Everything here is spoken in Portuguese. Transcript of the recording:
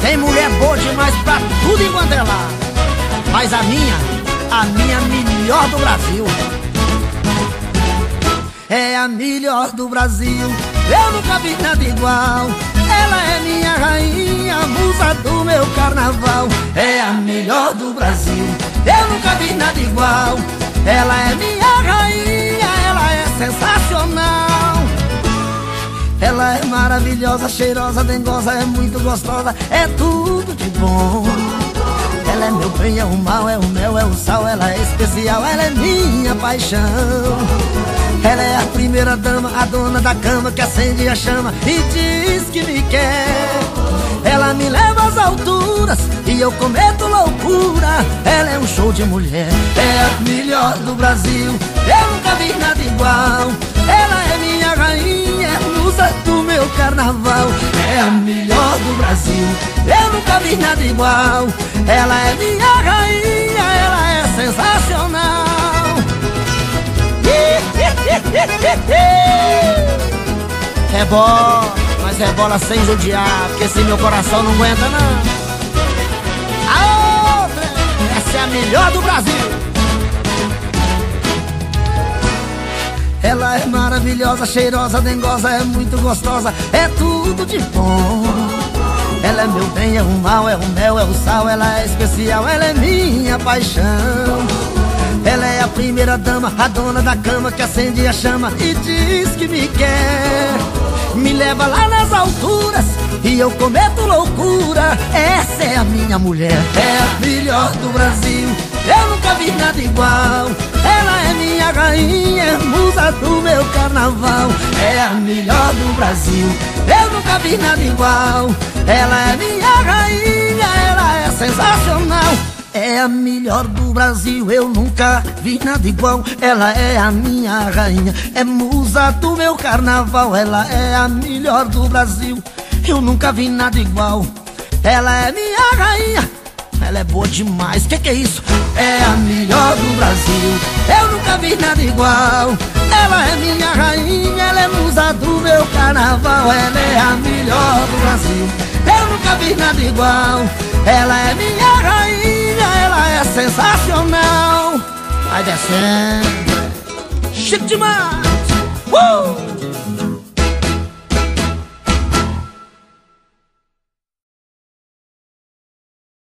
Tem mulher boa demais pra tudo enquanto é lá. Mas a minha, a minha melhor do Brasil. É a melhor do Brasil. Eu nunca vi nada igual. Ela é minha rainha, musa do meu carnaval. É a melhor do Brasil. Eu nunca vi nada igual. Ela é minha rainha, ela é sensacional. É maravilhosa, cheirosa, dengosa, é muito gostosa, é tudo de bom. Ela é meu bem, é o mal, é o mel, é o sal, ela é especial, ela é minha paixão. Ela é a primeira dama, a dona da cama que acende a chama e diz que me quer. Ela me leva às alturas e eu cometo loucura. Ela é um show de mulher, é a melhor do Brasil. Eu nunca vi nada igual. Carnaval. É a melhor do Brasil. Eu nunca vi nada igual. Ela é minha rainha, ela é sensacional. É bom, mas é bola sem judiar, porque se meu coração não aguenta não. A outra, essa é a melhor do Brasil. Ela é maravilhosa, cheirosa, dengosa, é muito gostosa, é tudo de bom. Ela é meu bem, é o mal, é o mel, é o sal, ela é especial, ela é minha paixão. Ela é a primeira dama, a dona da cama que acende a chama e diz que me quer. Me leva lá nas alturas e eu cometo loucura. Essa é a minha mulher, é a melhor do Brasil. Eu nunca vi nada igual. Ela é minha rainha, do meu carnaval. É a melhor do Brasil. Eu nunca vi nada igual. Ela é minha rainha, ela é sensacional. É a melhor do Brasil, eu nunca vi nada igual. Ela é a minha rainha, é musa do meu carnaval. Ela é a melhor do Brasil, eu nunca vi nada igual. Ela é minha rainha, ela é boa demais. Que que é isso? É a melhor do Brasil, eu nunca vi nada igual. Ela é minha rainha, ela é musa do meu carnaval. Ela é a melhor do Brasil, eu nunca vi nada igual. Ela é minha rainha, ela é sensacional. Vai descendo, chique demais.